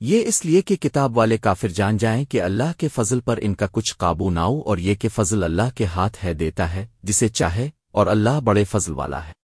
یہ اس لیے کہ کتاب والے کافر جان جائیں کہ اللہ کے فضل پر ان کا کچھ قابو نہ ہو اور یہ کہ فضل اللہ کے ہاتھ ہے دیتا ہے، جسے چاہے اور اللہ بڑے فضل والا ہے۔